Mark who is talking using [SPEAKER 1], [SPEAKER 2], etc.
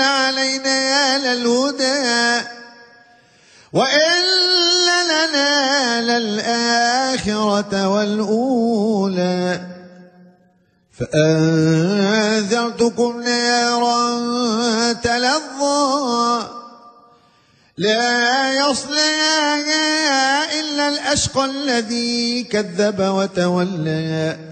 [SPEAKER 1] علينا للهدى وإن لنا للآخرة والأولى. فأنذرتكم نارا تلظى لا يصليها إلا الأشقى الذي كذب وتولى.